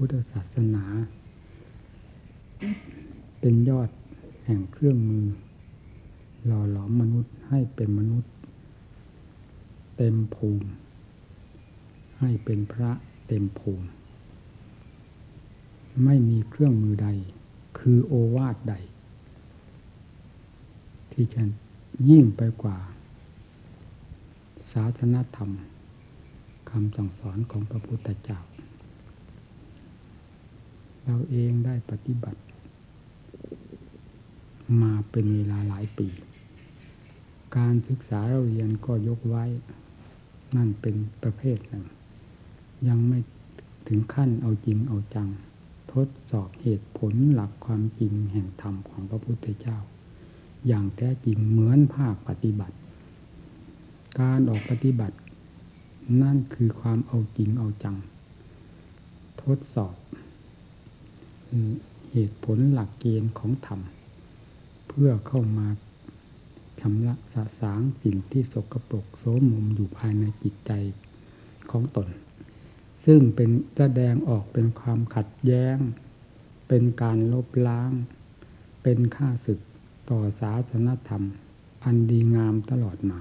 พุทธศาสนา เป็นยอดแห่งเครื่องมือ หล่อหลอมมนุษย์ให้เป็นมนุษย์ เต็มภูมิ ให้เป็นพระเต็มภูมิ ไม่มีเครื่องมือใด คือโอวาทใด ที่จะยิ่งไปกว่า ศาสนธรรมคำสั่งสอนของพระพุทธเจ้า เราเองได้ปฏิบัติ มาเป็นเวลาหลายปี การศึกษาเราเรียนก็ยกไว้ นั่นเป็นประเภทหนึ่ง ยังไม่ถึงขั้นเอาจริงเอาจัง ทดสอบเหตุผลหลักความจริงแห่งธรรมของพระพุทธเจ้า อย่างแท้จริงเหมือนภาคปฏิบัติ การออกปฏิบัติ นั่นคือความเอาจริงเอาจัง ทดสอบ เหตุผลหลักเกณฑ์ของธรรม เพื่อเข้ามาชำระสะสางสิ่งที่สกปรกโสมมอยู่ภายในจิตใจของตน ซึ่งเป็นแสดงออกเป็นความขัดแย้ง เป็นการลบล้าง เป็นค่าศึกต่อศาสนธรรม อันดีงามตลอดมา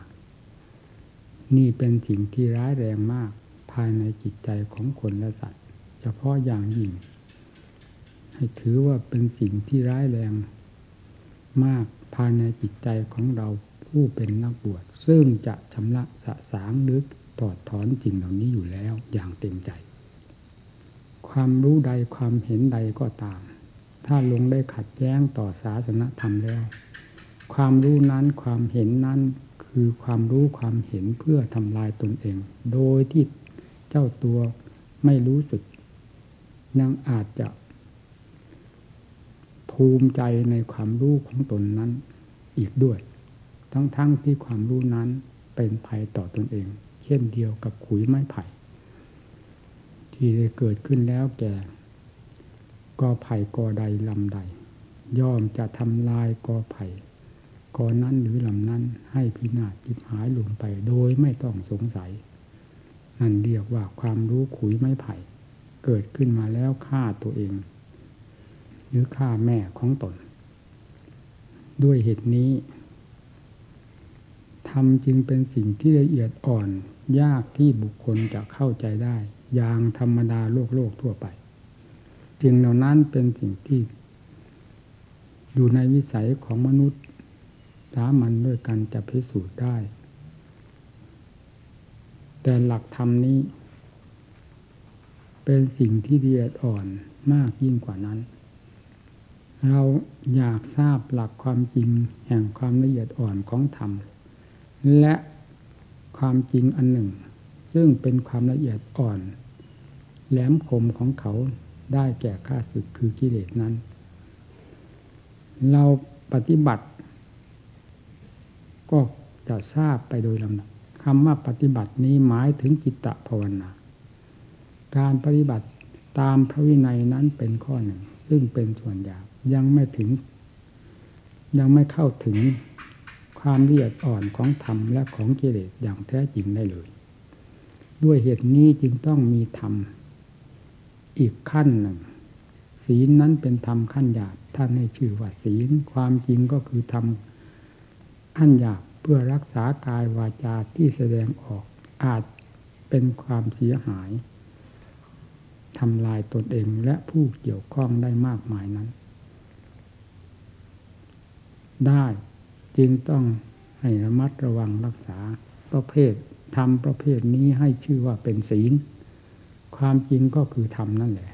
นี่เป็นสิ่งที่ร้ายแรงมากภายในจิตใจของคนและสัตว์ เฉพาะอย่างยิ่ง ให้ถือว่าเป็นสิ่งที่ร้ายแรงมากภายในจิตใจของเราผู้เป็นนักบวชซึ่งจะชำระสะสางหรือถอดถอนสิ่งเหล่านี้อยู่แล้วอย่างเต็มใจ ความรู้ใดความเห็นใดก็ตาม ถ้าลงได้ขัดแย้งต่อศาสนธรรมแล้ว ความรู้นั้นความเห็นนั้นคือความรู้ความเห็นเพื่อทำลายตนเอง โดยที่เจ้าตัวไม่รู้สึก ยังอาจจะ ภูมิใจในความรู้ของตนนั้นอีกด้วย ทั้งๆทที่ความรู้นั้นเป็นภัยต่อตนเอง เช่นเดียวกับขุยไม้ไผ่ที่ได้เกิดขึ้นแล้วแก่กอไผ่กอใดลำใด ย่อมจะทำลายกอไผ่กอนั้นหรือลำนั้นให้พินาศจิบหายลงไปโดยไม่ต้องสงสัย นั่นเรียกว่าความรู้ขุยไม้ไผ่ เกิดขึ้นมาแล้วฆ่าตัวเอง หรือฆ่าแม่ของตน ด้วยเหตุนี้ธรรมจึงเป็นสิ่งที่ละเอียดอ่อน ยากที่บุคคลจะเข้าใจได้ อย่างธรรมดาโลกโลกทั่วไปจึงเหล่านั้นเป็นสิ่งที่ อยู่ในวิสัยของมนุษย์สามันด้วยกันจะพิสูจน์ได้ แต่หลักธรรมนี้ เป็นสิ่งที่ละเอียดอ่อนมากยิ่งกว่านั้น เราอยากทราบหลักความจริงแห่งความละเอียดอ่อนของธรรม และความจริงอันหนึ่ง ซึ่งเป็นความละเอียดอ่อน แหลมคมของเขาได้แก่ข้าศึกคือกิเลสนั้น เราปฏิบัติ ก็จะทราบไปโดยลำดับคำว่าปฏิบัตินี้หมายถึงจิตตภาวนา การปฏิบัติตามพระวินัยนั้นเป็นข้อหนึ่ง ซึ่งเป็นส่วนหยาบ ยังไม่ถึง ยังไม่เข้าถึงความละเอียดอ่อนของธรรมและของกิเลสอย่างแท้จริงได้เลย ด้วยเหตุนี้จึงต้องมีธรรม อีกขั้นหนึ่ง ศีลนั้นเป็นธรรมขั้นหยาบท่านให้ชื่อว่าศีล ความจริงก็คือธรรมขั้นหยาบเพื่อรักษากายวาจาที่แสดงออกอาจเป็นความเสียหายทำลายตนเองและผู้เกี่ยวข้องได้มากมายนั้น ได้ จึงต้องให้ระมัดระวังรักษาประเภททำประเภทนี้ให้ชื่อว่าเป็นศีล ความจริงก็คือธรรมนั่นแหละ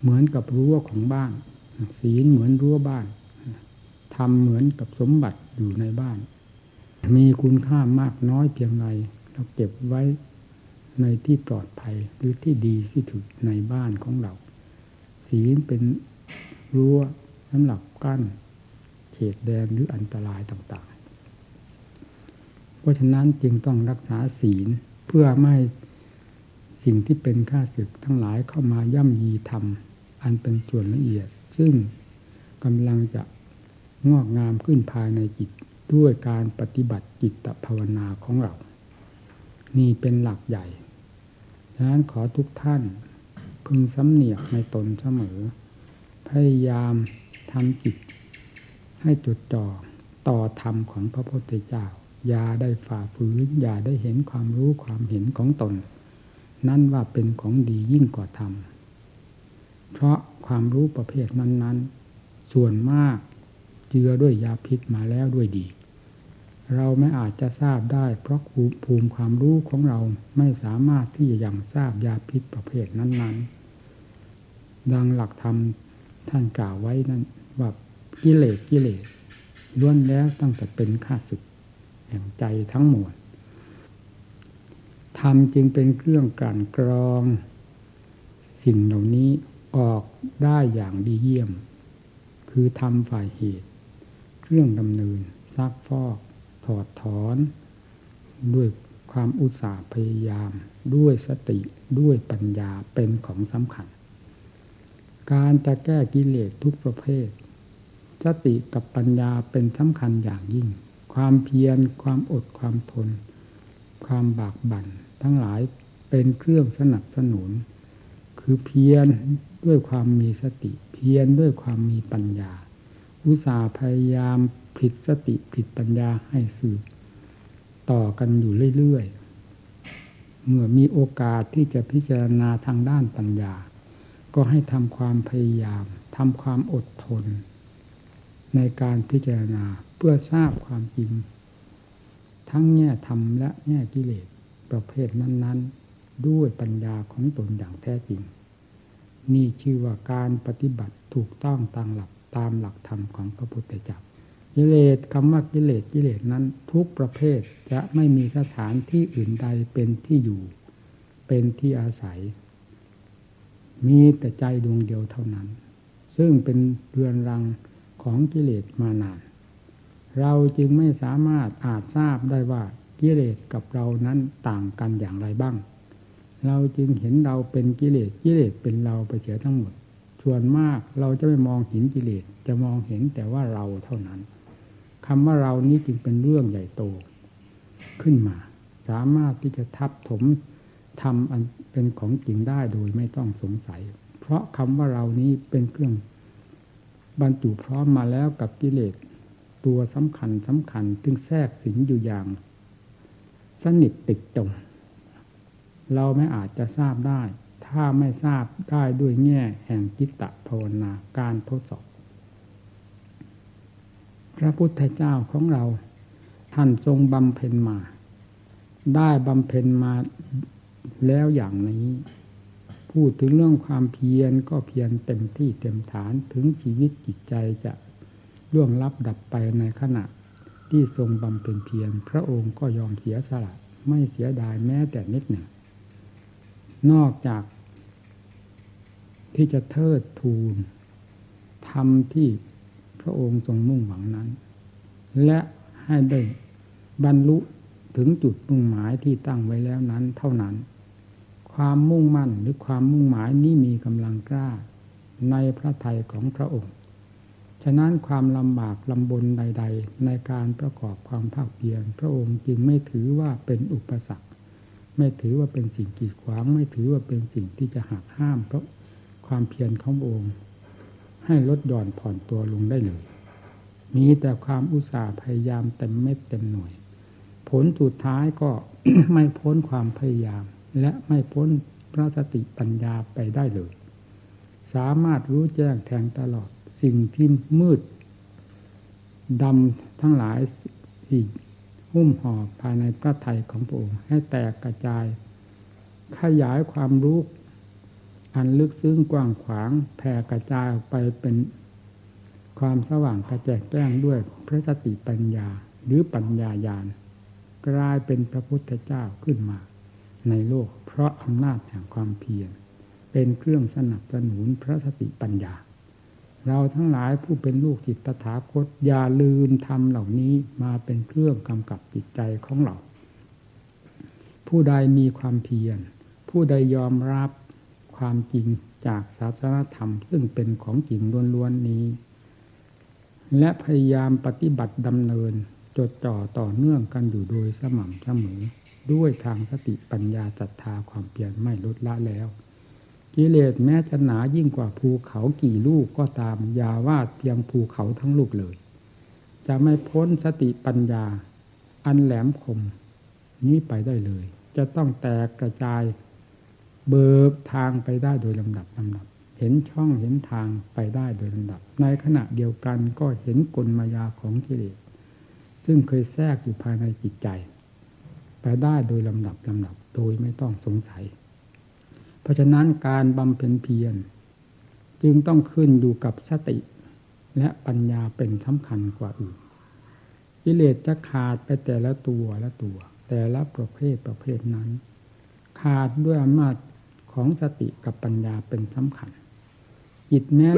เหมือนกับรั้วของบ้าน ศีลเหมือนรั้วบ้านทำเหมือนกับสมบัติอยู่ในบ้าน มีคุณค่ามากน้อยเพียงไรเราเก็บไว้ในที่ปลอดภัยหรือที่ดีที่สุดในบ้านของเรา ศีลเป็นรั้วสำหรับกั้น ขตแดนหรืออันตรายต่างๆ เพราะฉะนั้นจึงต้องรักษาศีลเพื่อไม่สิ่งที่เป็นข้าศึกทั้งหลายเข้ามาย่ำยีทำอันเป็นส่วนละเอียด ซึ่งกำลังจะงอกงามขึ้นภายในจิตด้วยการปฏิบัติจิตภาวนาของเรา นี่เป็นหลักใหญ่ฉะนั้นขอทุกท่านพึงสำเนียกในตนเสมอ พยายามทำจิต ให้จดจ่อต่อธรรมของพระพุทธเจ้า อย่าได้ฝ่าฝืน อย่าได้เห็นความรู้ความเห็นของตน นั่นว่าเป็นของดียิ่งกว่าธรรม เพราะความรู้ประเภทนั้น ๆ ส่วนมากเจือด้วยยาพิษมาแล้วด้วยดี เราไม่อาจจะทราบได้ เพราะภูมิความรู้ของเราไม่สามารถที่จะยังทราบยาพิษประเภทนั้น ๆ ดังหลักธรรมท่านกล่าวไว้นั้นว่า กิเลสกิเลสล้วนแล้วตั้งแต่เป็นข้าศึกแห่งใจทั้งหมดธรรมจึงเป็นเครื่องกลั่นกรอง สิ่งเหล่านี้ออกได้อย่างดีเยี่ยม คือทำฝ่ายเหตุ เครื่องดำเนินซักฟอกถอดถอน ด้วยความอุตสาห์พยายาม ด้วยสติด้วยปัญญาเป็นของสำคัญ การจะแก้กิเลสทุกประเภท สติกับปัญญาเป็นสำคัญอย่างยิ่ง ความเพียรความอดความทน ความบากบั่น ทั้งหลายเป็นเครื่องสนับสนุน คือเพียรด้วยความมีสติ เพียรด้วยความมีปัญญา อุตสาห์พยายามผิดสติผิดปัญญาให้สืบต่อกันอยู่เรื่อยๆ เมื่อมีโอกาสที่จะพิจารณาทางด้านปัญญา ก็ให้ทำความพยายามทำความอดทน ในการพิจารณาเพื่อทราบความจริง ทั้งแง่ธรรมและแง่กิเลสประเภทนั้น ๆ ด้วยปัญญาของตนอย่างแท้จริง นี่ชื่อว่าการปฏิบัติถูกต้องตามหลักตามหลักธรรมของพระพุทธเจ้ากิเลสคำว่ากิเลสกิเลสนั้น ทุกประเภทจะไม่มีสถานที่อื่นใดเป็นที่อยู่ เป็นที่อาศัย มีแต่ใจดวงเดียวเท่านั้น ซึ่งเป็นเรือนรัง ของกิเลสมานาน เราจึงไม่สามารถอาจทราบได้ว่ากิเลสกับเรานั้นต่างกันอย่างไรบ้าง เราจึงเห็นเราเป็นกิเลสกิเลสเป็นเราไปเสียทั้งหมด ส่วนมากเราจะไม่มองเห็นกิเลสจะมองเห็นแต่ว่าเราเท่านั้นคำว่าเรานี้จึงเป็นเรื่องใหญ่โตขึ้นมา สามารถที่จะทับถมทำอันเป็นของจริงได้โดยไม่ต้องสงสัย เพราะคำว่าเรานี้เป็นเครื่อง บรรจุพร้อมมาแล้วกับกิเลสตัวสำคัญสำคัญจึงแทรกสิงอยู่อย่าง สนิทติดจมเราไม่อาจจะทราบได้ ถ้าไม่ทราบได้ด้วยแง่แห่งจิตตภาวนาการทดสอบ พระพุทธเจ้าของเรา ท่านทรงบำเพ็ญมา ได้บำเพ็ญมาแล้วอย่างนี้ พูดถึงเรื่องความเพียรก็เพียรเต็มที่เต็มฐานถึงชีวิตจิตใจจะล่วงลับดับไปในขณะ ที่ทรงบำเพ็ญเพียรพระองค์ก็ยอมเสียสละไม่เสียดายแม้แต่นิดหนึ่งนอกจาก ที่จะเทิดทูนทำที่พระองค์ทรงมุ่งหวังนั้น และให้ได้บรรลุถึงจุดมุ่งหมายที่ตั้งไว้แล้วนั้นเท่านั้น ความมุ่งมั่นหรือความมุ่งหมายนี้มีกำลังกล้า ในพระทัยของพระองค์ ฉะนั้นความลำบากลำบนใด ๆ ในการประกอบความภาคเพียรพระองค์จึงไม่ถือว่าเป็นอุปสรรค ไม่ถือว่าเป็นสิ่งกีดขวาง ไม่ถือว่าเป็นสิ่งที่จะหักห้ามเพราะความเพียรขององค์ ให้ลดหย่อนผ่อนตัวลงได้เลย มีแต่ความอุตสาห์พยายามเต็มเม็ดเต็มหน่วย ผลสุดท้ายก็ไม่พ้นความพยายาม และไม่พ้นพระสติปัญญาไปได้เลย สามารถรู้แจ้งแทงตลอดสิ่งที่มืดดำทั้งหลายที่หุ้มห่อภายในพระทัยของพระองค์ให้แตกกระจาย ขยายความรู้อันลึกซึ้งกว้างขวางแผ่กระจายออกไปเป็นความสว่างกระแจกแจ้งด้วยพระสติปัญญาหรือปัญญาญาณกลายเป็นพระพุทธเจ้าขึ้นมา ในโลก เพราะอำนาจแห่งความเพียรเป็นเครื่องสนับสนุนพระสติปัญญา เราทั้งหลายผู้เป็นลูกจิตตถาคตอย่าลืมทำเหล่านี้มาเป็นเครื่องกำกับจิตใจของเรา ผู้ใดมีความเพียร ผู้ใดยอมรับความจริงจากศาสนธรรม ซึ่งเป็นของจริงล้วนๆนี้ และพยายามปฏิบัติดำเนินจดจ่อต่อเนื่องกันอยู่โดยสม่ำเสมอ ด้วยทางสติปัญญาศรัทธาความเปลี่ยนไม่ลดละแล้ว กิเลสแม้จะหนายิ่งกว่าภูเขากี่ลูกก็ตามยาว่าเพียงภูเขาทั้งลูกเลย จะไม่พ้นสติปัญญา อันแหลมคม นี้ไปได้เลย จะต้องแตกกระจายเบิกทางไปได้โดยลำดับลำดับ เห็นช่องเห็นทางไปได้โดยลำดับ ในขณะเดียวกันก็เห็นกลมายาของกิเลสซึ่งเคยแทรกอยู่ภายในจิตใจ ไปได้โดยลำดับลำดับโดยไม่ต้องสงสัย เพราะฉะนั้นการบำเพ็ญเพียรจึงต้องขึ้นอยู่กับสติ และปัญญาเป็นสำคัญกว่าอื่นกิเลสจะขาดไปแต่ละตัวละตัว แต่ละประเภทประเภทนั้น ขาดด้วยอำนาจของสติกับปัญญาเป็นสำคัญ จิตแม้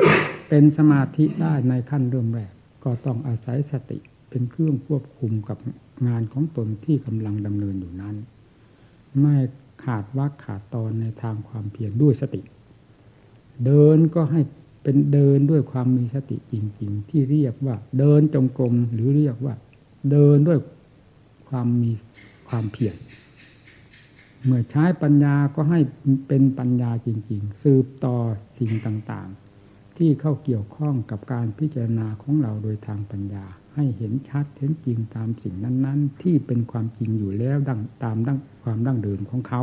เป็นสมาธิได้ในขั้นเริ่มแรก ก็ต้องอาศัยสติเป็นเครื่องควบคุมกับ งานของตนที่กำลังดำเนินอยู่นั้น ไม่ขาดวักขาดตอนในทางความเพียรด้วยสติ เดินก็ให้เป็นเดินด้วยความมีสติจริง ๆ ที่เรียกว่า เดินจงกรมหรือเรียกว่า เดินด้วยความมีความเพียรเมื่อใช้ปัญญาก็ให้เป็นปัญญาจริง ๆ สืบต่อสิ่งต่างๆ ที่เข้าเกี่ยวข้องกับการพิจารณาของเราโดยทางปัญญา ให้เห็นชัดเห็นจริงตามสิ่งนั้น ๆ ที่เป็นความจริงอยู่แล้วดังตามดังความดั้งเดิมของเขา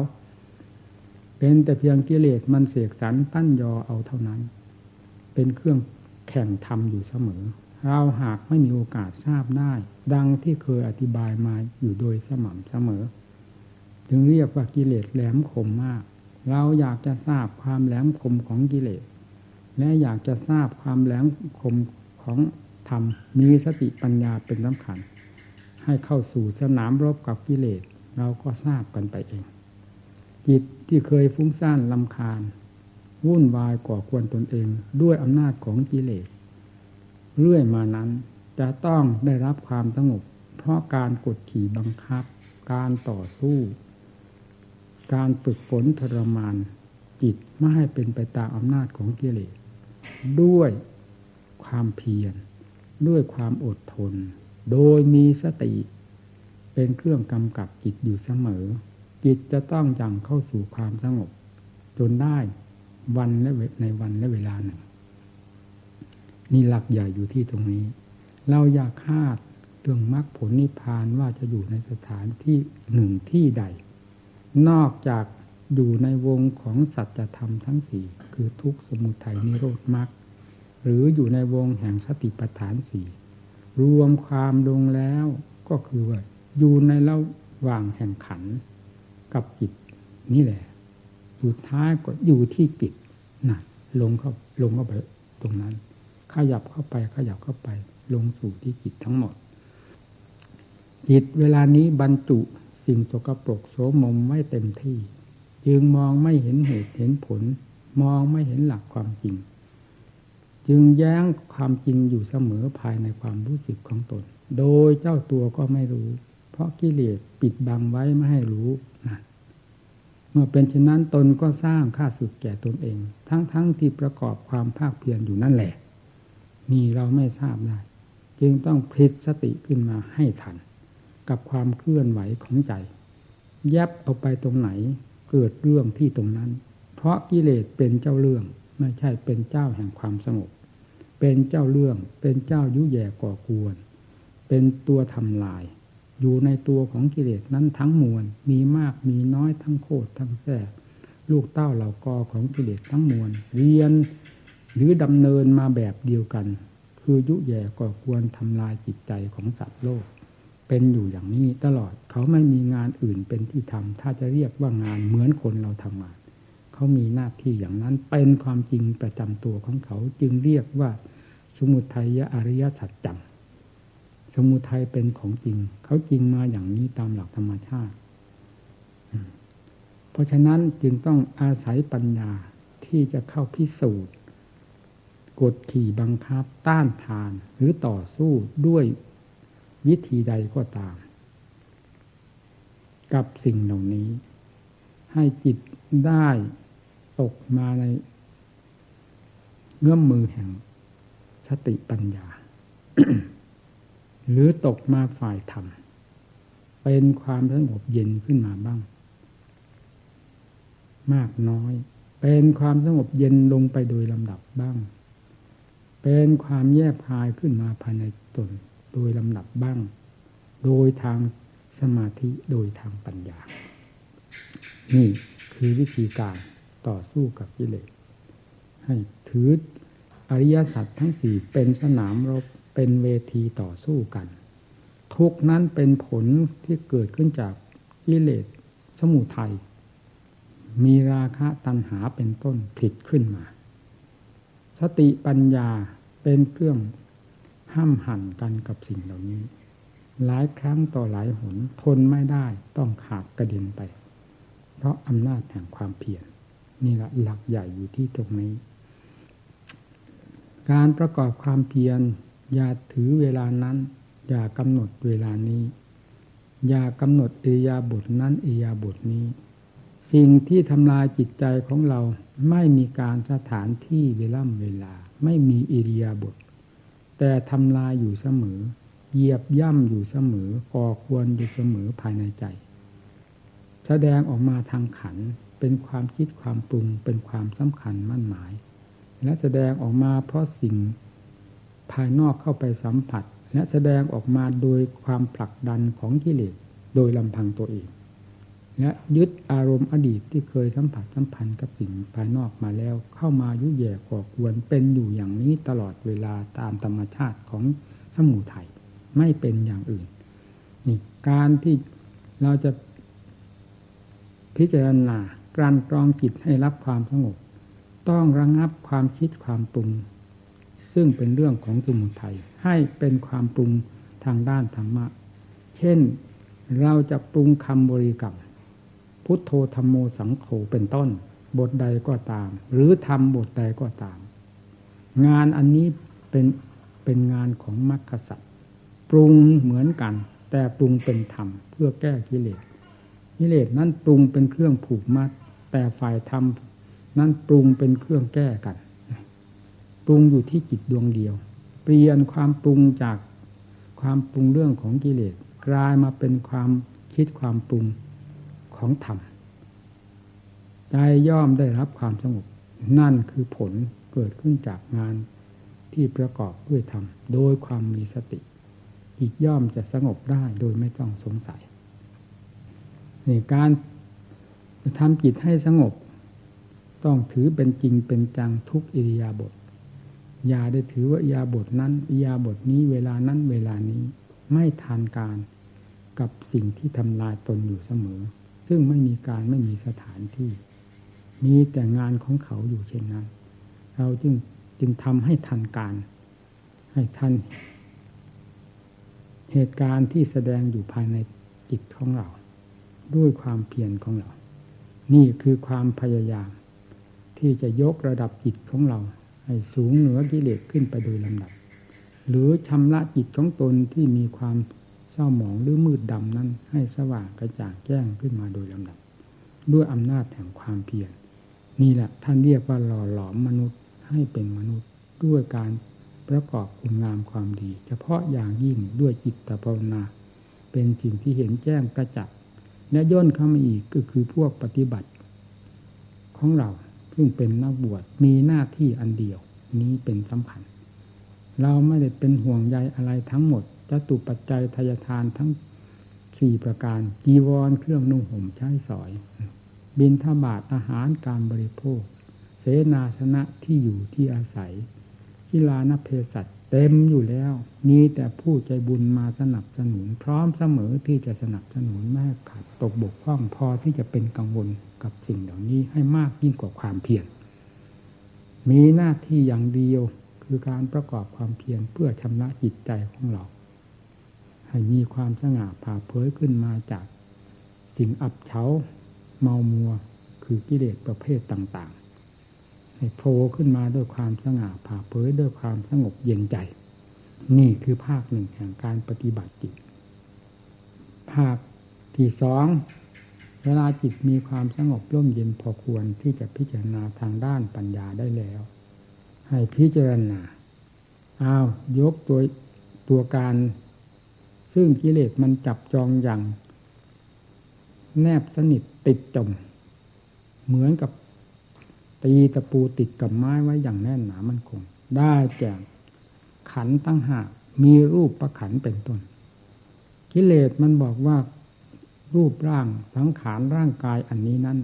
เป็นแต่เพียงกิเลสมันเสกสรรตั้นยอเอาเท่านั้น เป็นเครื่องแข่งทำอยู่เสมอ เราหากไม่มีโอกาสทราบได้ ดังที่เคยอธิบายมาอยู่โดยสม่ำเสมอ จึงเรียกว่ากิเลสแหลมคมมาก เราอยากจะทราบความแหลมคมของกิเลสและอยากจะทราบความแหลมคมของ ธรรม มีสติปัญญาเป็นสำคัญ ให้เข้าสู่สนามรบกับกิเลสเราก็ทราบกันไปเอง จิตที่เคยฟุ้งซ่านลำคาญ วุ่นวายก่อควรตนเองด้วยอำนาจของกิเลสเรื่อยมานั้นจะต้องได้รับความสงบ เพราะการกดขี่บังคับ การต่อสู้ การฝึกฝนทรมาน จิตไม่ให้เป็นไปตามอำนาจของกิเลสด้วยความเพียร ด้วยความอดทน โดยมีสติ เป็นเครื่องกำกับจิตอยู่เสมอ จิตจะต้องยังเข้าสู่ความสงบ จนได้วันและในวันและเวลาหนึ่ง นี่หลักใหญ่อยู่ที่ตรงนี้ เราอยากคาดเรื่องมรรคผลนิพพานว่าจะอยู่ในสถานที่หนึ่งที่ใด นอกจากอยู่ในวงของสัจธรรมทั้งสี่คือทุกสมุทัยนิโรธมรรค หรืออยู่ในวงแห่งสติปัฏฐานสี่รวมความลงแล้วก็คือว่าอยู่ในระหว่างแห่งขันกับจิตนี่แหละสุดท้ายก็อยู่ที่จิตนะลงเข้าลงเข้าไปตรงนั้น ขยับเข้าไปขยับเข้าไป ลงสู่ที่จิตทั้งหมด จิตเวลานี้บรรจุสิ่งสกปรกโสมมไม่เต็มที่ จึงมองไม่เห็นเหตุเห็นผล มองไม่เห็นหลักความจริง จึงแย้งความจริงอยู่เสมอภายในความรู้สึกของตน โดยเจ้าตัวก็ไม่รู้ เพราะกิเลสปิดบังไว้ไม่ให้รู้นะเมื่อเป็นเช่นนั้นตนก็สร้างค่าสึกแก่ตนเอง ทั้งๆทที่ประกอบความภาคเพียรอยู่นั่นแหละ นี่เราไม่ทราบได้ จึงต้องพลิกสติขึ้นมาให้ทัน กับความเคลื่อนไหวของใจ ยับเอาไปตรงไหน เกิดเรื่องที่ตรงนั้น เพราะกิเลสเป็นเจ้าเรื่องไม่ใช่เป็นเจ้าแห่งความสงบ เป็นเจ้าเรื่อง เป็นเจ้ายุแย่ก่อกวน เป็นตัวทำลาย อยู่ในตัวของกิเลสนั้นทั้งมวล มีมากมีน้อยทั้งโคตรทั้งแท้ลูกเต้าเหล่ากอของกิเลสทั้งมวลเรียนหรือดำเนินมาแบบเดียวกัน คือยุแย่ก่อกวนทำลายจิตใจของสัตว์โลก เป็นอยู่อย่างนี้ตลอดเขาไม่มีงานอื่นเป็นที่ทำถ้าจะเรียกว่างานเหมือนคนเราทำงาน เขามีหน้าที่อย่างนั้นเป็นความจริงประจำตัวของเขาจึงเรียกว่า สมุทัยอริยสัจจังสมุทัยเป็นของจริง เขาจริงมาอย่างนี้ตามหลักธรรมชาติ เพราะฉะนั้นจึงต้องอาศัยปัญญาที่จะเข้าพิสูจน์กดขี่บังคับ ต้านทาน หรือต่อสู้ด้วยวิธีใดก็ตาม กับสิ่งเหล่านี้ ให้จิตได้ ตกมาในเงื่อมมือแห่งสติปัญญา หรือตกมาฝ่ายธรรม เป็นความสงบเย็นขึ้นมาบ้าง มากน้อย เป็นความสงบเย็นลงไปโดยลำดับบ้าง เป็นความแยบคายขึ้นมาภายในตนโดยลำดับบ้าง โดยทางสมาธิโดยทางปัญญา นี่คือวิธีการ ต่อสู้กับกิเลสให้ถืออริยสัจทั้งสี่เป็นสนามรบเป็นเวทีต่อสู้กัน ทุกนั้นเป็นผลที่เกิดขึ้นจากกิเลสสมุทัยมีราคะตัณหาเป็นต้นผิดขึ้นมา สติปัญญาเป็นเครื่องห้ามหันกันกับสิ่งเหล่านี้ หลายครั้งต่อหลายหนทนไม่ได้ต้องขาดกระเด็นไป เพราะอำนาจแห่งความเพียร นี่แหละหลักใหญ่อยู่ที่ตรงนี้ การประกอบความเพียร อย่าถือเวลานั้น อย่ากำหนดเวลานี้ อย่ากำหนดเอยาบทนั้นเอยาบทนี้ สิ่งที่ทำลายจิตใจของเราไม่มีการสถานที่เวล่ำเวลา ไม่มีอิริยาบถแต่ทำลายอยู่เสมอ เหยียบย่ำอยู่เสมอก่อควรอยู่เสมอภายในใจ แสดงออกมาทางขัน เป็นความคิดความปรุง เป็นความสำคัญมั่นหมาย และแสดงออกมาเพราะสิ่งภายนอกเข้าไปสัมผัส และแสดงออกมาโดยความผลักดันของกิเลสโดยลำพังตัวเอง และยึดอารมณ์อดีตที่เคยสัมผัสสัมพันธ์กับสิ่งภายนอกมาแล้ว เข้ามายุแย่ก่อควรเป็นอยู่อย่างนี้ตลอดเวลาตามธรรมชาติของสมุทัยไม่เป็นอย่างอื่นนี่การที่เราจะพิจารณา กลั่นกรองจิตให้รับความสงบ ต้องระงงับความคิดความปรุง ซึ่งเป็นเรื่องของสมุทัยให้เป็นความปรุงทางด้านธรรมะ เช่นเราจะปรุงคำบริกรรมพุทโธธรรมโมสังโฆเป็นต้น บทใดก็ตาม หรือทำบทใดก็ตาม งานอันนี้เป็นเป็นงานของมรรคสัตว์ปรุงเหมือนกัน แต่ปรุงเป็นธรรมเพื่อแก้กิเลสกิเลสนั้นปรุงเป็นเครื่องผูกมัด แต่ฝ่ายธรรมนั้นปรุงเป็นเครื่องแก้กัน ปรุงอยู่ที่จิตดวงเดียว เปลี่ยนความปรุงจากความปรุงเรื่องของกิเลสกลายมาเป็นความคิดความปรุงของธรรมใจย่อมได้รับความสงบนั่นคือผลเกิดขึ้นจากงานที่ประกอบด้วยธรรมโดยความมีสติจิตย่อมจะสงบได้โดยไม่ต้องสงสัยในการ ทำจิตให้สงบ ต้องถือเป็นจริงเป็นจังทุกอิริยาบถอย่าได้ถือว่าอิริยาบถนั้นอิริยาบถนี้เวลานั้นเวลานี้ไม่ทานการกับสิ่งที่ทำลายตนอยู่เสมอ ซึ่งไม่มีการไม่มีสถานที่ มีแต่งานของเขาอยู่เช่นนั้น เราจึงจึงทำให้ทันการ ให้ทันเหตุการณ์ที่แสดงอยู่ภายในจิตของเรา ด้วยความเพียรของเรา นี่คือความพยายาม ที่จะยกระดับจิตของเรา ให้สูงเหนือกิเลสขึ้นไปโดยลำดับ หรือชำระจิตของตนที่มีความเศร้าหมองหรือมืดดำนั้น ให้สว่างกระจ่างแจ้งขึ้นมาโดยลำดับ ด้วยอำนาจแห่งความเพียรนี่แหละท่านเรียกว่าหล่อหลอมมนุษย์ให้เป็นมนุษย์ด้วยการประกอบคุณงามความดี เฉพาะอย่างยิ่งด้วยจิตภาวนา เป็นสิ่งที่เห็นแจ้งกระจับ และย่นเข้ามาอีกก็คือพวกปฏิบัติ ของเราซึ่งเป็นนักบวชมีหน้าที่อันเดียวนี้เป็นสำคัญ เราไม่ได้เป็นห่วงใยอะไรทั้งหมดจะตุปัจจัยทายทานทั้งสี่ประการกีวรเครื่องนุ่งห่มใช้สอย บินทบาทอาหารการบริโภค เสนาสนะที่อยู่ที่อาศัยกีฬานเพศัต เต็มอยู่แล้ว มีแต่ผู้ใจบุญมาสนับสนุน พร้อมเสมอที่จะสนับสนุนแม่ขาดตกบกพร่องพอที่จะเป็นกังวลกับสิ่งเหล่านี้ให้มากยิ่งกว่าความเพียรมีหน้าที่อย่างเดียวคือการประกอบความเพียรเพื่อชำระจิตใจของเรา ให้มีความสง่าผ่าเผยขึ้นมาจากสิ่งอับเฉาเมามัวคือกิเลสประเภทต่าง โผล่ขึ้นมาด้วยความสง่าผ่าเผยด้วยความสงบเย็นใจ นี่คือภาคหนึ่งแห่งการปฏิบัติจิต ภาคที่สองเวลาจิตมีความสงบร่มเย็นพอควรที่จะพิจารณาทางด้านปัญญาได้แล้ว ให้พิจารณาอ้าวยกตัวตัวการ ซึ่งกิเลสมันจับจองอย่าง แนบสนิทติดจม เหมือนกับ ตีตะปูติดกับไม้ไว้อย่างแน่นหนามันคง ได้แก่ขันตั้งหากมีรูปประขันเป็นต้น กิเลสมันบอกว่ารูปร่างสังขารร่างกายอันนี้นั้น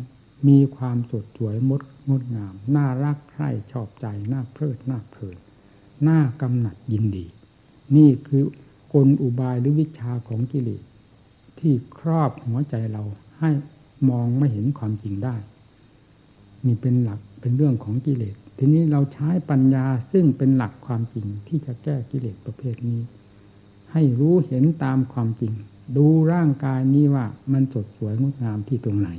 มีความสดสวยมดงดงาม น่ารักใคร่ชอบใจน่าเพลิดน่าเพลินน่ากำหนัดยินดี นี่คือกลอุบายหรือวิชาของกิเลสที่ครอบหัวใจเราให้มองไม่เห็นความจริงได้ นี่เป็นหลักเป็นเรื่องของกิเลส ทีนี้เราใช้ปัญญาซึ่งเป็นหลักความจริงที่จะแก้กิเลสประเภทนี้ ให้รู้เห็นตามความจริง ดูร่างกายนี้ว่ามันสดสวยงดงามที่ตรงไหน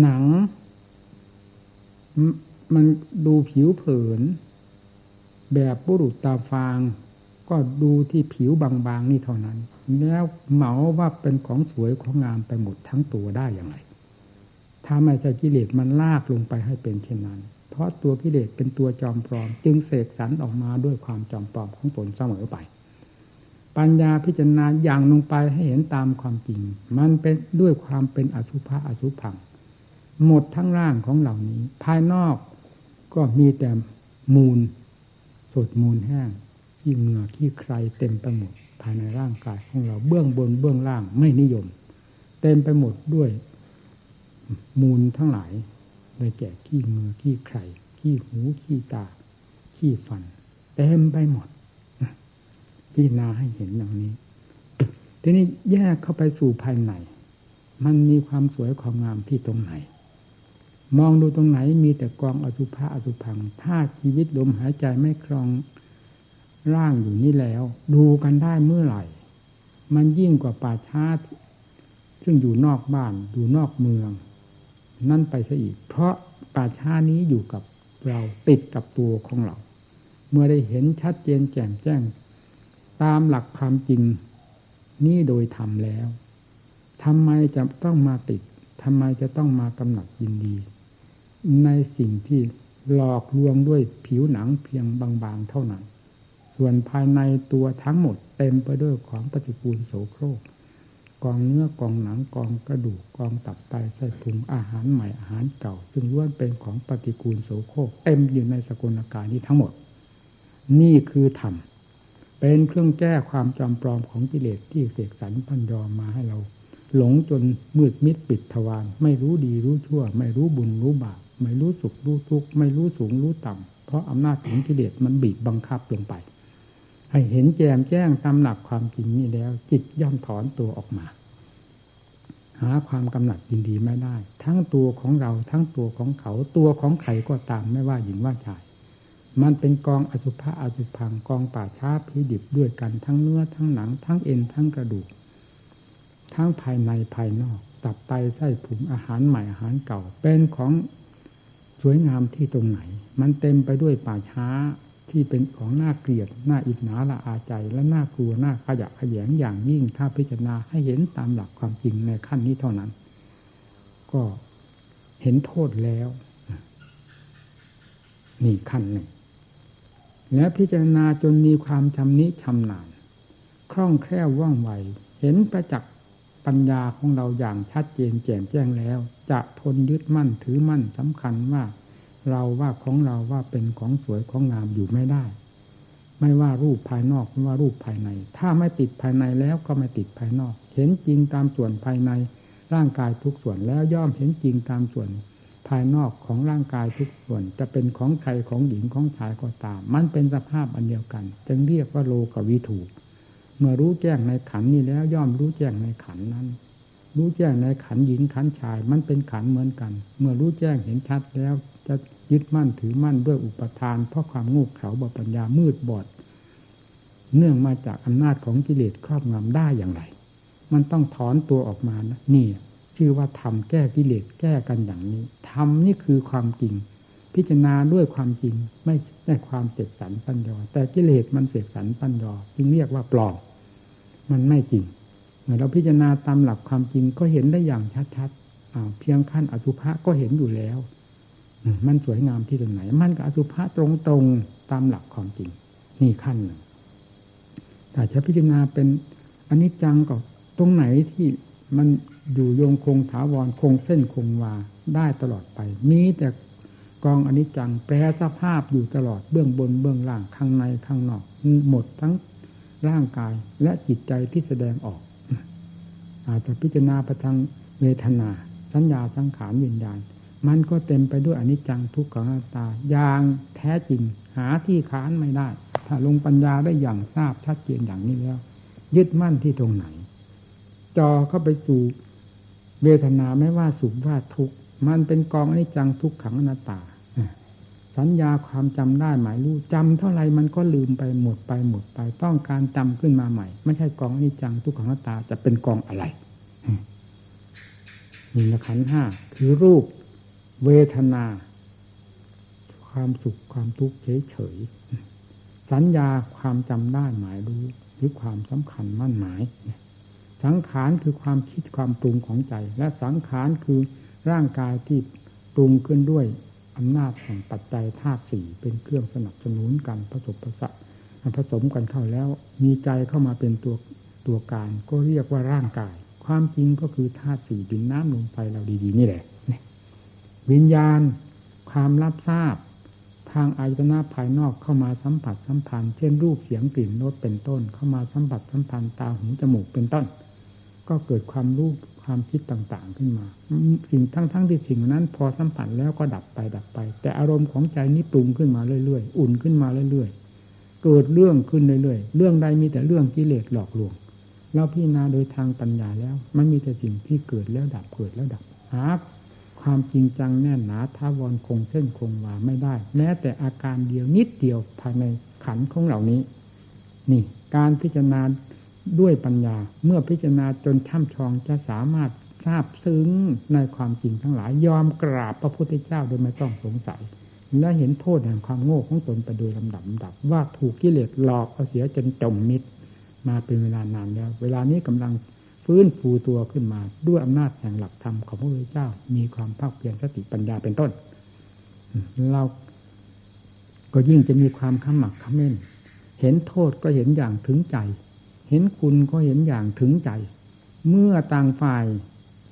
หนัง มันดูผิวเผิน แบบบุรุษตาฟาง ก็ดูที่ผิวบางๆนี่เท่านั้น แล้วเหมาว่าเป็นของสวยของงามไปหมดทั้งตัวได้อย่างไร ถ้าไม่ใช่กิเลสมันลากลงไปให้เป็นเช่นนั้น เพราะตัวกิเลสเป็นตัวจอมปลอม จึงเสกสรรออกมาด้วยความจอมปลอมของตนเสมอไป ปัญญาพิจารณาอย่างลงไปให้เห็นตามความจริง มันเป็นด้วยความเป็นอสุภะอสุพังหมดทั้งร่างของเหล่านี้ ภายนอกก็มีแต่มูลสดมูลแห้งที่เหงื่อที่ใครเต็มไปหมดภายในร่างกายของเราเบื้องบนเบื้องล่างไม่นิยม เต็มไปหมดด้วย มูลทั้งหลายได้แก่ขี้มือขี้ไข่ขี้หูขี้ตา ขี้ฟัน เต็มไปหมดพิจารณาให้เห็นอย่างนี้ ทีนี้แยกเข้าไปสู่ภายใน มันมีความสวยความงามที่ตรงไหน มองดูตรงไหนมีแต่กองอสุภะอสุพัง ถ้าชีวิตลมหายใจไม่ครองร่างอยู่นี่แล้ว ดูกันได้เมื่อไหร่ มันยิ่งกว่าป่าช้าซึ่งอยู่นอกบ้านอยู่นอกเมือง นั่นไปซะอีก เพราะป่าช้านี้อยู่กับเราติดกับตัวของเรา เมื่อได้เห็นชัดเจนแจ่มแจ้ง ตามหลักความจริงนี่โดยทำแล้วทำไมจะต้องมาติดทำไมจะต้องมากำหนัดยินดี ในสิ่งที่หลอกลวงด้วยผิวหนังเพียงบางๆเท่านั้น ส่วนภายในตัวทั้งหมดเต็มไปด้วยของปฏิปูลโสโครก กองเนื้อกองหนังกองกระดูกกองตับไตไส้พุงอาหารใหม่อาหารเก่า ซึ่งล้วนเป็นของปฏิกูลโสโครกเต็มอยู่ในสกุลกายนี้ทั้งหมด นี่คือธรรมเป็นเครื่องแก้ความจำปลอมของกิเลสที่เสกสรรพันยอมมาให้เรา หลงจนมืดมิดปิดทวารไม่รู้ดีรู้ชั่ว ไม่รู้บุญรู้บาปไม่รู้สุขรู้ทุกข์ไม่รู้สูงรู้ต่ำเพราะอำนาจของกิเลสมันบีบบังคับลงไป ให้เห็นแจมแจ้งตามหลักความจริงนี้แล้ว จิตย่อมถอนตัวออกมา หาความกำหนัดยินดีไม่ได้ ทั้งตัวของเราทั้งตัวของเขาตัวของใครก็ตามไม่ว่าหญิงว่าชาย มันเป็นกองอสุภะอสุพังกองป่าช้าพิดิบด้วยกันทั้งเนื้อทั้งหนัง ทั้งเอ็นทั้งกระดูก ทั้งภายในภายนอก ตับไตไส้ผุงอาหารใหม่อาหารเก่าเป็นของสวยงามที่ตรงไหน มันเต็มไปด้วยป่าช้า ที่เป็นของน่าเกลียดน่าอิจฉาละอาใจและน่ากลัวน่าขยะขยงอย่างยิ่งถ้าพิจารณาให้เห็นตามหลักความจริงในขั้นนี้เท่านั้น ก็เห็นโทษแล้วนี่ขั้นหนึ่ง และพิจารณาจนมีความชำนิชำนาญคล่องแคล่วว่องไว เห็นประจักษ์ปัญญาของเราอย่างชัดเจนแจ่มแจ้งแล้ว จะทนยึดมั่นถือมั่นสำคัญว่า เราว่าของเราว่าเป็นของสวยของงามอยู่ไม่ได้ ไม่ว่ารูปภายนอกไม่ว่ารูปภายใน ถ้าไม่ติดภายในแล้วก็ไม่ติดภายนอก เห็นจริงตามส่วนภายในร่างกายทุกส่วนแล้วย่อมเห็นจริงตามส่วนภายนอกของร่างกายทุกส่วน จะเป็นของใครของหญิงของชายก็ตาม มันเป็นสภาพอันเดียวกัน จึงเรียกว่าโลกวิถูเมื่อรู้แจ้งในขันนี้แล้วย่อมรู้แจ้งในขันนั้น รู้แจ้งในขันหญิงขันชาย มันเป็นขันเหมือนกัน เมื่อรู้แจ้งเห็นชัดแล้วจะ ยึดมั่นถือมั่นด้วยอุปทาน เพราะความงูเขลาบปัญญามืดบอด เนื่องมาจากอำนาจของกิเลสครอบงำได้อย่างไร มันต้องถอนตัวออกมานะนี่ชื่อว่าทำแก้กิเลสแก้กันอย่างนี้ทำนี่คือความจริง พิจารณาด้วยความจริงไม่ได้ความเสกสรรปัญญาแต่กิเลสมันเสกสรรปัญญาจึงเรียกว่าปลอมมันไม่จริงเมื่อเราพิจารณาตามหลักความจริงก็เห็นได้อย่างชัดๆเพียงขั้นอสุภะก็เห็นอยู่แล้ว มันสวยงามที่ตรงไหน มันกับอสุภะตรงตรงตามหลักความจริง นี่ขั้นหนึ่งแต่จะพิจารณาเป็นอันนี้จังก็ตรงไหนที่มันอยู่โยงคงถาวรคงเส้นคงวาได้ตลอดไป มีแต่กองอนิจจังแปรสภาพอยู่ตลอดเบื้องบนเบื้องล่างข้างในข้างนอก หมดทั้งร่างกายและจิตใจที่แสดงออก อาจจะพิจารณาไปทางเวทนา สัญญาสังขารวิญญาณ มันก็เต็มไปด้วยอนิจจังทุกขังตาอย่างแท้จริง หาที่ค้านไม่ได้ ถ้าลงปัญญาได้อย่างทราบชัดเจนอย่างนี้แล้ว ยึดมั่นที่ตรงไหน จอเข้าไปสู่เวทนาไม่ว่าสุขว่าทุกข์มันเป็นกองอนิจจังทุกขังอนัตตา สัญญาความจำได้หมายรู้จำเท่าไรมันก็ลืมไปหมดไปหมดไป ต้องการจำขึ้นมาใหม่ ไม่ใช่กองอนิจจังทุกขังอนัตตาจะเป็นกองอะไรนี่ละขันห้าคือรูป เวทนา ความสุขความทุกข์เฉยๆสัญญาความจำได้หมายรู้หรือความสำคัญมั่นหมาย สังขารคือความคิดความปรุงของใจ และสังขารคือร่างกายที่ปรุงขึ้นด้วยอำนาจแห่งปัจจัยธาตุสี่เป็นเครื่องสนับสนุนกันผสมผสานผสมกันเข้าแล้ว มีใจเข้ามาเป็นตัวตัวการ ก็เรียกว่าร่างกาย ความจริงก็คือธาตุสี่ดินน้ำลมไฟเราดีๆนี่แหละ วิญญาณความรับทราบ ทางอายตนะภายนอกเข้ามาสัมผัสสัมพันธ์เช่นรูปเสียงกลิ่นรสเป็นต้น เข้ามาสัมผัสสัมพันธ์ตาหูจมูกเป็นต้น ก็เกิดความรู้ความคิดต่างๆขึ้นมาสิ่งทั้งๆที่สิ่งนั้น พอสัมผัสแล้วก็ดับไปดับไป แต่อารมณ์ของใจนี้ปรุงขึ้นมาเรื่อยๆ อุ่นขึ้นมาเรื่อยๆ เกิดเรื่องขึ้นเรื่อยๆ เรื่องใดมีแต่เรื่องกิเลสหลอกลวงเราพิจารณาโดยทางปัญญาแล้ว มันมีแต่สิ่งที่เกิดแล้วดับเกิดแล้วดับหา ความจริงจังแน่นหนาท้าวรคงเส้นคงวาไม่ได้ แม้แต่อาการเดียวนิดเดียวภายในขันของเหล่านี้ นี่ การพิจารณาด้วยปัญญา เมื่อพิจารณาจนช่ำชองจะสามารถทราบซึ้งในความจริงทั้งหลาย ยอมกราบพระพุทธเจ้าโดยไม่ต้องสงสัย และเห็นโทษแห่งความโง่ของตนไปโดยลำดับดับ ว่าถูกกิเลสหลอกเอาเสียจนจมมิดมาเป็นเวลานานแล้ว เวลานี้กำลัง ฟื้นฟูตัวขึ้นมา ด้วยอำนาจแห่งหลักธรรมของพระพุทธเจ้า มีความภาคเพียรสติปัญญาเป็นต้น เราก็ยิ่งจะมีความขมักขม้น เห็นโทษก็เห็นอย่างถึงใจ เห็นคุณก็เห็นอย่างถึงใจ เมื่อต่างฝ่าย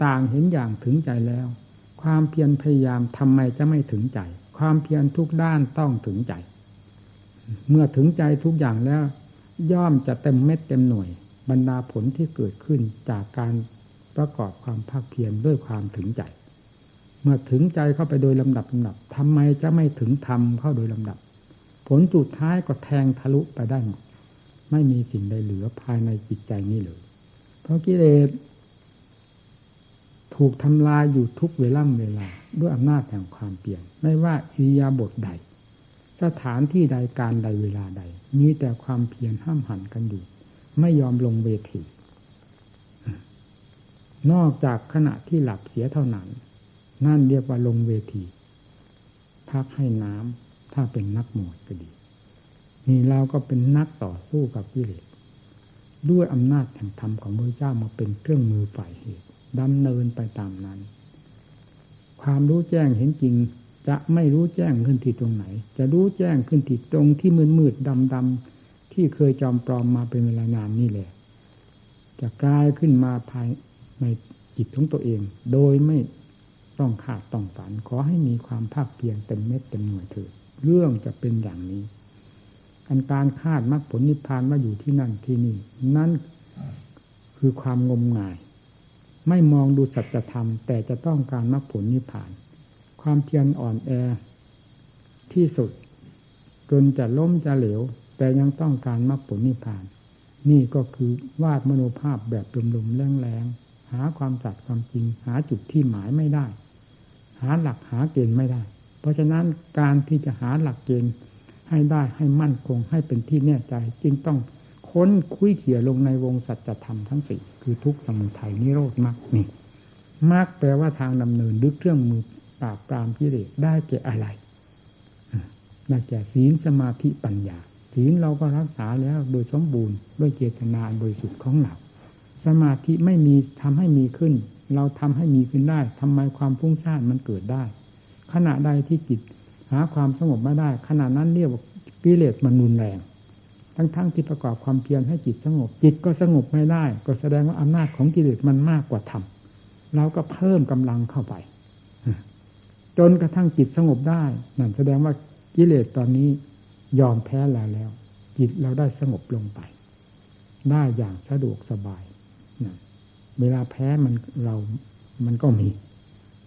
ต่างเห็นอย่างถึงใจแล้ว ความเพียรพยายามทำไมจะไม่ถึงใจ ความเพียรทุกด้านต้องถึงใจ เมื่อถึงใจทุกอย่างแล้ว ย่อมจะเต็มเม็ดเต็มหน่วย บรรดาผลที่เกิดขึ้นจากการประกอบความภาคเพียรด้วยความถึงใจ เมื่อถึงใจเข้าไปโดยลำดับลำดับทำไมจะไม่ถึงธรรมเข้าโดยลำดับ ผลสุดท้ายก็แทงทะลุไปได้หมดไม่มีสิ่งใดเหลือภายในจิตใจนี้เลย เพราะกิเลสถูกทำลายอยู่ทุกเวล่ำเวลา ด้วยอำนาจแห่งความเปลี่ยน ไม่ว่าอิยาบถใด สถานที่ใดการใดเวลาใด มีแต่ความเพียรห้ามหันกันอยู่ ไม่ยอมลงเวที นอกจากขณะที่หลับเสียเท่านั้น นั่นเรียกว่าลงเวที พักให้น้ำถ้าเป็นนักมวยก็ดี นี่เราก็เป็นนักต่อสู้กับกิเลสด้วยอำนาจแห่งธรรมของพระเจ้ามาเป็นเครื่องมือฝ่ายเหตุดำเนินไปตามนั้น ความรู้แจ้งเห็นจริง จะไม่รู้แจ้งขึ้นที่ตรงไหน จะรู้แจ้งขึ้นที่ตรงที่มืดมืดดำดำ ที่เคยจอมปลอมมาเป็นเวลานานนี่แหละ จะกลายขึ้นมาภายในจิตของตัวเอง โดยไม่ต้องขาดต้องฝัน ขอให้มีความภาคเพียรเต็มเม็ดเต็มหน่วยเถิดเรื่องจะเป็นอย่างนี้อันการคาดมรรคผลนิพพานว่าอยู่ที่นั่นที่นี่ นั่นคือความงมงาย ไม่มองดูสัจธรรม แต่จะต้องการมรรคผลนิพพาน ความเพียรอ่อนแอที่สุดจนจะล้มจะเหลว แต่ยังต้องการมรรคผลนิพพาน นี่ก็คือวาดมโนภาพแบบลมๆแรงๆหาความสัตย์ความจริง หาจุดที่หมายไม่ได้ หาหลักหาเกณฑ์ไม่ได้ เพราะฉะนั้นการที่จะหาหลักเกณฑ์ให้ได้ให้มั่นคงให้เป็นที่แน่ใจ จึงต้องค้นคุยเขี่ยลงในวงสัจธรรมทั้งสี่คือทุกสมุทัยนิโรธมรรคนี่มรรคแปลว่าทางดำเนินดึกเครื่องมือปราบปรามกิเลสได้แก่อะไรได้แก่ศีลสมาธิปัญญา ศีลเราก็รักษาแล้วโดยสมบูรณ์ด้วยเจตนาโดยสุดของเราสมาธิไม่มีทำให้มีขึ้น เราทำให้มีขึ้นได้ทำไมความฟุ้งซ่านมันเกิดได้ ขณะใดที่จิตหาความสงบไม่ได้ ขณะนั้นเรียกว่ากิเลสมันรุนแรง ทั้งๆทที่ประกอบความเพียรให้จิตสงบ จิตก็สงบไม่ได้ ก็แสดงว่าอำนาจของกิเลสมันมากกว่าธรรมเราก็เพิ่มกำลังเข้าไป จนกระทั่งจิตสงบได้นั่นแสดงว่ากิเลสตอนนี้ ยอมแพ้แล้วแล้ว จิตเราได้สงบลงไป ได้อย่างสะดวกสบายนะเวลาแพ้มันเรามันก็มี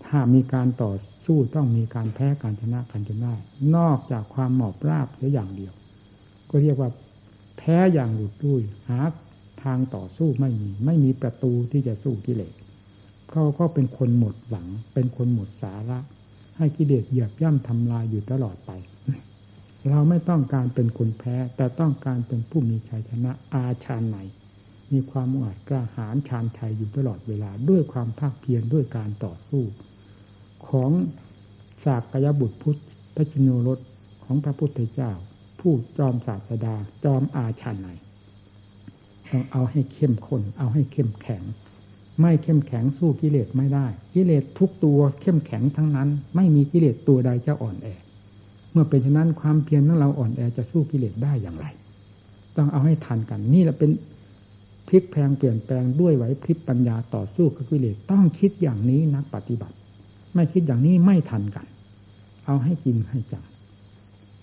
ถ้ามีการต่อสู้ต้องมีการแพ้การชนะกันจนได้ นอกจากความหมอบราบแค่อย่างเดียว ก็เรียกว่า แพ้อย่างหลุดลุ่ยหาทางต่อสู้ไม่มี ไม่มีประตูที่จะสู้กิเลสเขาก็เป็นคนหมดหวัง เป็นคนหมดสาระ ให้กิเลสเหยียบย่ำทำลายอยู่ตลอดไป เราไม่ต้องการเป็นคนแพ้ แต่ต้องการเป็นผู้มีชัยชนะอาชาในมีความอาจกล้าหาญชาญชัยอยู่ตลอดเวลาด้วยความภาคเพียรด้วยการต่อสู้ ของสากยบุตรพุทธพระจิโนรสของพระพุทธเจ้า ผู้จอมศาสดาจอมอาชาในต้องเอาให้เข้มข้นเอาให้เข้มแข็ง ไม่เข้มแข็งสู้กิเลสไม่ได้ กิเลสทุกตัวเข้มแข็งทั้งนั้น ไม่มีกิเลสตัวใดจะอ่อนแอ มื่อเป็นฉะนั้นความเพียรของเราอ่อนแอจะสู้กิเลสได้อย่างไร ต้องเอาให้ทันกัน นี่แหละเป็นพลิกแพลงเปลี่ยนแปลงด้วยไหวพริบปัญญาต่อสู้กับกิเลสต้องคิดอย่างนี้นักปฏิบัติ ไม่คิดอย่างนี้ไม่ทันกัน เอาให้จริงให้จัง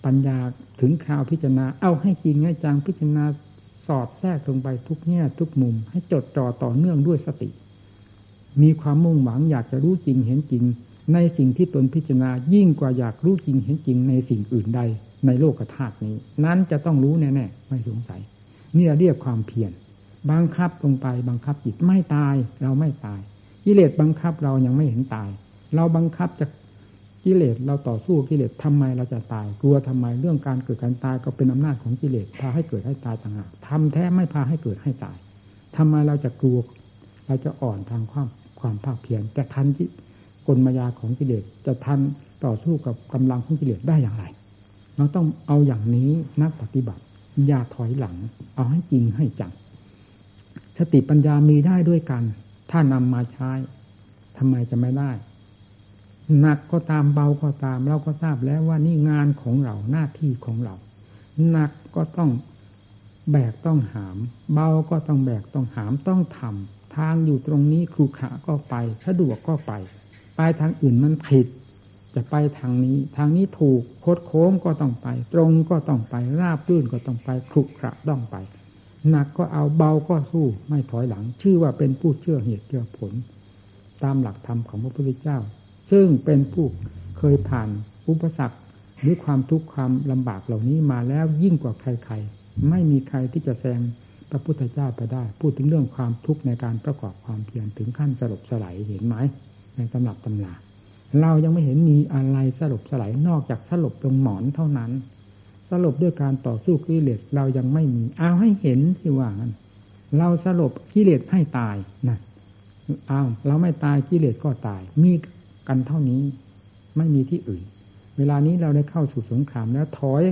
ปัญญาถึงคราวพิจารณา เอาให้จริงให้จังพิจารณาสอดแทรกลงไปทุกแง่ทุกมุม ให้จดจ่อต่อเนื่องด้วยสติ มีความมุ่งหวังอยากจะรู้จริงเห็นจริง ในสิ่งที่ตนพิจารณายิ่งกว่าอยากรู้จริงเห็นจริงในสิ่งอื่นใด ในโลกธาตุนี้ นั้นจะต้องรู้แน่ๆไม่สงสัยนี่เรียกความเพียรบังคับลงไปบังคับจิตไม่ตายเราไม่ตายกิเลสบังคับเรายังไม่เห็นตาย เราบังคับจะกิเลสเราต่อสู้กิเลสทำไมเราจะตายกลัวทำไมเรื่องการเกิดการตายก็เป็นอำนาจของกิเลสพาให้เกิดให้ตายต่างหากทำแท้ไม่พาให้เกิดให้ตายทำไมเราจะกลัว เราจะอ่อนทางความความภาคเพียรแต่ทันที่ กลมายาของกิเลสจะทันต่อสู้กับกำลังของกิเลสได้อย่างไร เราต้องเอาอย่างนี้นักปฏิบัติ อย่าถอยหลัง เอาให้จริงให้จังสติปัญญามีได้ด้วยกัน ถ้านำมาใช้ทำไมจะไม่ได้หนักก็ตามเบาก็ตาม เราก็ทราบแล้วว่านี่งานของเราหน้าที่ของเราหนักก็ต้องแบกต้องหาม เบาก็ต้องแบกต้องหามต้องทำทางอยู่ตรงนี้ครูขาก็ไป สะดวกก็ไป ไปทางอื่นมันผิด จะไปทางนี้ ทางนี้ถูกโคดโค้งก็ต้องไป ตรงก็ต้องไป ราบรื่นก็ต้องไปครุขระต้องไปหนักก็เอาเบาก็สู้ไม่ถอยหลัง ชื่อว่าเป็นผู้เชื่อเหตุเชื่อผล ตามหลักธรรมของพระพุทธเจ้า ซึ่งเป็นผู้เคยผ่านอุปสรรคหรือความทุกข์ความลำบากเหล่านี้มาแล้วยิ่งกว่าใครๆ ไม่มีใครที่จะแซงพระพุทธเจ้าไปได้ พูดถึงเรื่องความทุกข์ในการประกอบความเพียรถึงขั้นสลบสลายเห็นไหม ในตำรับตำราเรายังไม่เห็นมีอะไรสลบสลายนอกจากสลบลงหมอนเท่านั้น สลบด้วยการต่อสู้กิเลสเรายังไม่มีเอาให้เห็นสิว่างั้นเราสลบกิเลสให้ตายนะเอาเราไม่ตายกิเลสก็ตาย มีกันเท่านี้ ไม่มีที่อื่น เวลานี้เราได้เข้าสู่สงครามแล้วถอย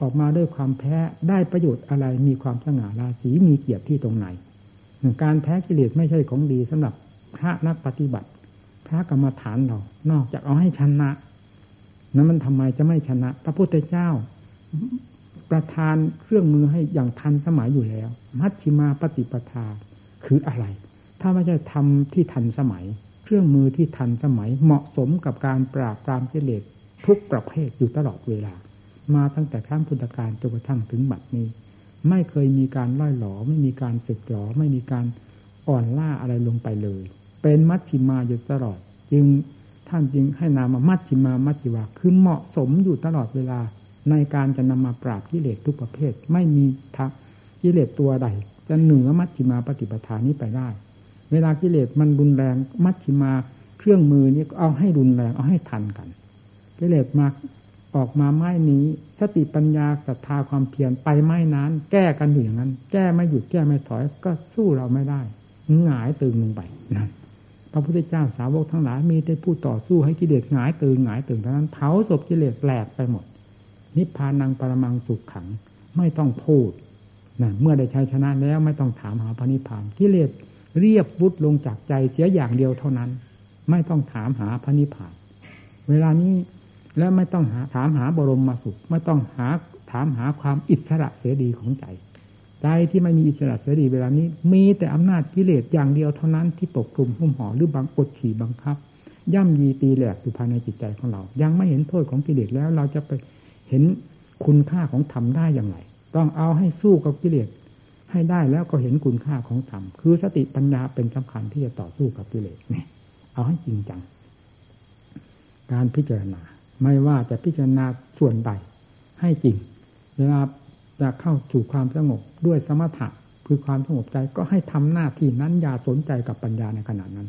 ออกมาด้วยความแพ้ได้ประโยชน์อะไรมีความสง่าราศีมีเกียรติที่ตรงไหน การแพ้กิเลสไม่ใช่ของดีสำหรับพระนักปฏิบัติ พระกรรมฐานเรา นอกจากเอาให้ชนะนั้นมันทำไมจะไม่ชนะ พระพุทธเจ้า ประทานเครื่องมือให้อย่างทันสมัยอยู่แล้ว มัชชิมาปฏิปทาคืออะไร ถ้าไม่ใช่ทำที่ทันสมัย เครื่องมือที่ทันสมัยเหมาะสมกับการปราบปรามกิเลสทุกประเภทอยู่ตลอดเวลา มาตั้งแต่ครั้งพุทธกาลจนกระทั่งถึงบัดนี้ ไม่เคยมีการล่อยหลอไม่มีการสึกหลอไม่มีการอ่อนล่าอะไรลงไปเลย เป็นมัชชิมาอยู่ตลอด จึงท่านจึงให้นามามัชชิมามัชชิวาคือเหมาะสมอยู่ตลอดเวลาในการจะนำมาปราบกิเลสทุกประเภท ไม่มีทักกิเลสตัวใด จะเหนือมัชฌิมาปฏิปทานี้ไปได้ เวลากิเลสมันรุนแรงมัชฌิมาเครื่องมือนี้เอาให้รุนแรงเอาให้ทันกัน กิเลสมาออกมาไม้นี้สติปัญญาศรัทธาความเพียรไปไม้นั้น แก้กันอยู่อย่างนั้น แก้ไม่หยุดแก้ไม่ถอยก็สู้เราไม่ได้หงายตึงลงไปนะ พระพุทธเจ้าสาวกทั้งหลายมีแต่ผู้ต่อสู้ให้กิเลสหงายตึงหงายตึงเท่านั้นเผาศพกิเลสแหลกไปหมด นิพพานังปรมังสุขขังไม่ต้องพูดนะเมื่อได้ชัยชนะแล้วไม่ต้องถามหาพระนิพพานกิเลสเรียบวุฒลงจากใจเสียอย่างเดียวเท่านั้น ไม่ต้องถามหาพระนิพพาน เวลานี้แล้วไม่ต้องหาถามหาบรมมาสุข ไม่ต้องหาถามหาความอิสระเสรีของใจ ใจที่ไม่มีอิสระเสรีเวลานี้ มีแต่อำนาจกิเลสอย่างเดียวเท่านั้นที่ปกคลุมหุ้มห่อหรือบางกดขี่บังคับ ย่ำยีตีแหลกอยู่ภายในจิตใจของเรา ยังไม่เห็นโทษของกิเลสแล้วเราจะไปเห็นคุณค่าของธรรมได้อย่างไร ต้องเอาให้สู้กับกิเลสให้ได้แล้วก็เห็นคุณค่าของธรรมคือสติปัญญาเป็นสำคัญที่จะต่อสู้กับกิเลสเนี่ยเอาให้จริงจัง การพิจารณา ไม่ว่าจะพิจารณาส่วนใดให้จริงเวลา จะเข้าสู่ความสงบด้วยสมถะคือความสงบใจก็ให้ทำหน้าที่นั้นอย่าสนใจกับปัญญาในขณะนั้น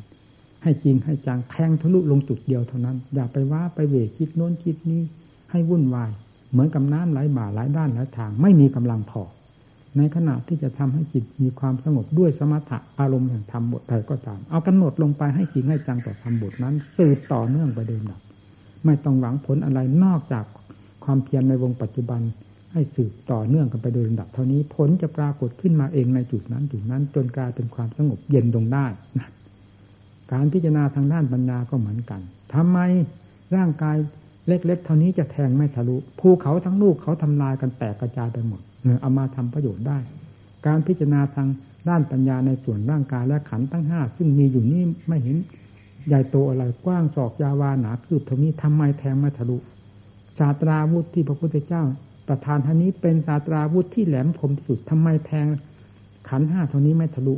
ให้จริงให้จังแทงทะลุลงจุดเดียวเท่านั้น อย่าไปว่าไปเวคิดโน้นคิดนี้ ให้วุ่นวาย เหมือนกับน้ำไหลบ่าไหลด้านไหลทาง ไม่มีกำลังพอในขณะที่จะทำให้จิตมีความสงบด้วยสมถะอารมณ์แห่งธรรมบทใดก็ตาม เอากำหนดลงไปให้จริงให้จังต่อธรรมบทนั้น สืบต่อเนื่องไปเดิมดับไม่ต้องหวังผลอะไรนอกจากความเพียรในวงปัจจุบัน ให้สืบต่อเนื่องกันไปโดยลำดับเท่านี้ผลจะปรากฏขึ้นมาเองในจุดนั้นจุดนั้น จนกลายเป็นความสงบเย็นลงได้นะการพิจารณาทางด้านปัญญาก็เหมือนกันทำไมร่างกายเล็กๆเท่านี้จะแทงไม่ทะลุภูเขาทั้งลูกเขาทำลายกันแตกกระจายไปหมดเอามาทำประโยชน์ได้ การพิจารณาทางด้านปัญญาในส่วนร่างกายและขันทั้งห้าซึ่งมีอยู่นี่ไม่เห็นใหญ่โตอะไรกว้างศอกยาวาหนาคืบเท่านี้ทำไมแทงไม่ทะลุศาสตราวุธที่พระพุทธเจ้า ประธานท่านนี้เป็นศาสตราวุธที่แหลมคมที่สุดทำไมแทง ขันห้าเท่านี้ไม่ทะลุ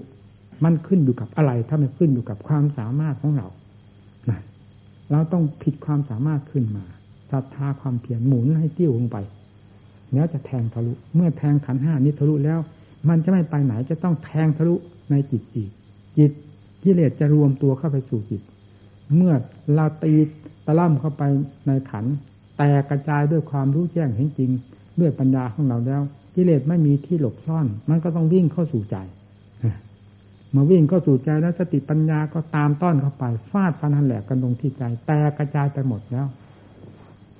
มันขึ้นอยู่กับอะไร ถ้ามันขึ้นอยู่กับความสามารถของเรานะเราต้องผิดความสามารถขึ้นมาศรัทธาความเพียรหมุนให้ติ้วลงไป แล้วจะแทงทะลุ เมื่อแทงขันห้านี้ทะลุแล้ว มันจะไม่ไปไหนจะต้องแทงทะลุในจิตอีกจิตกิเลสจะรวมตัวเข้าไปสู่จิต เมื่อเราตีตะล่ำเข้าไปในขัน แต่กระจายด้วยความรู้แจ้งเห็นจริง ด้วยปัญญาของเราแล้วกิเลสไม่มีที่หลบซ่อน มันก็ต้องวิ่งเข้าสู่ใจเมื่อวิ่งเข้าสู่ใจแล้วสติปัญญาก็ตามต้อนเข้าไปฟาดฟันหันแหลกกันลงที่ใจ แต่กระจายไปหมดแล้ว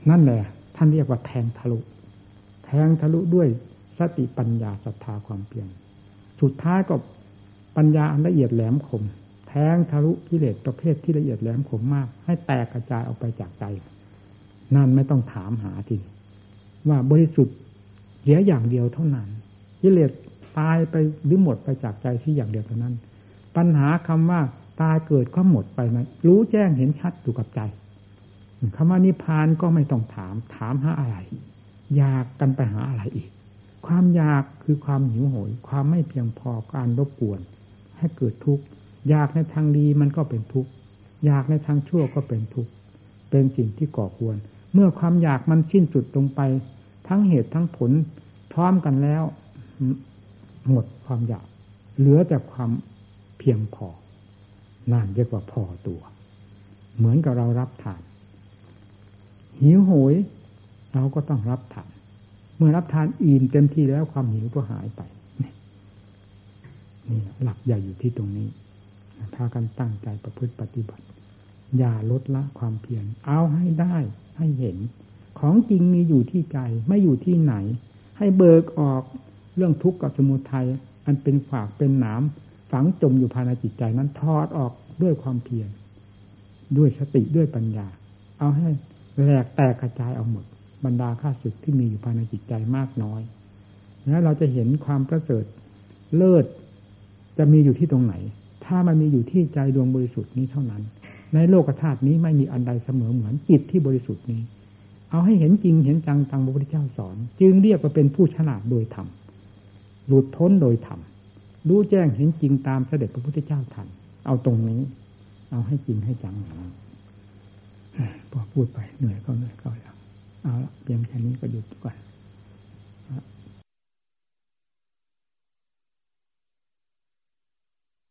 นั่นแหละ ท่านเรียกว่าแทงทะลุ แทงทะลุด้วยสติปัญญาศรัทธาความเพียรสุดท้ายก็ปัญญาอันละเอียดแหลมคม แทงทะลุกิเลสประเภทที่ละเอียดแหลมคมมาก ให้แตกกระจายออกไปจากใจ นั่นไม่ต้องถามหาที ว่าบริสุทธิ์เหลืออย่างเดียวเท่านั้นกิเลสตายไปหรือหมดไปจากใจที่อย่างเดียวเท่านั้น ปัญหาคำว่าตายเกิดก็หมดไปนะรู้แจ้งเห็นชัดอยู่กับใจคำว่านิพพานก็ไม่ต้องถาม ถามหาอะไร อยากกันไปหาอะไรอีก ความอยากคือความหิวโหย ความไม่เพียงพอการรบกวน ให้เกิดทุกข์อยากในทางดีมันก็เป็นทุกข์อยากในทางชั่วก็เป็นทุกข์เป็นสิ่งที่ก่อควร เมื่อความอยากมันสิ้นสุดลงไป ทั้งเหตุทั้งผลพร้อมกันแล้ว หมดความอยาก เหลือแต่ความเพียงพอนั่นเรียกว่าพอตัว เหมือนกับเรารับทาน หิวโหย เราก็ต้องรับทาน เมื่อรับทานอิ่มเต็มที่แล้วความหิวก็หายไปนี่หลักใหญ่อยู่ที่ตรงนี้พากันตั้งใจประพฤติปฏิบัติ อย่าลดละความเพียรเอาให้ได้ให้เห็น ของจริงมีอยู่ที่ใจไม่อยู่ที่ไหน ให้เบิกออกเรื่องทุกข์กับสมุทัยอันเป็นฝากเป็นหนามฝังจมอยู่ภายในจิตใจนั้นทอดออกด้วยความเพียรด้วยสติด้วยปัญญา เอาให้แหลกแตกกระจายเอาหมด บรรดาข้าศึกที่มีอยู่ภายในจิตใจมากน้อยแล้วเราจะเห็นความประเสริฐเลิศจะมีอยู่ที่ตรงไหน ถ้ามันมีอยู่ที่ใจดวงบริสุทธิ์นี้เท่านั้น ในโลกธาตุนี้ไม่มีอันใดเสมอเหมือนจิตที่บริสุทธิ์นี้ เอาให้เห็นจริงเห็นจังตามพระพุทธเจ้าสอน จึงเรียกว่าเป็นผู้ฉลาดโดยธรรมหลุดพ้นโดยธรรมรู้แจ้งเห็นจริงตามเสด็จพระพุทธเจ้าทันเอาตรงนี้ เอาให้จริงให้จังพอพูดไปเหนื่อยก็เหนื่อยก็แล้วเอาละเพียงแค่นี้ก็หยุดก่อน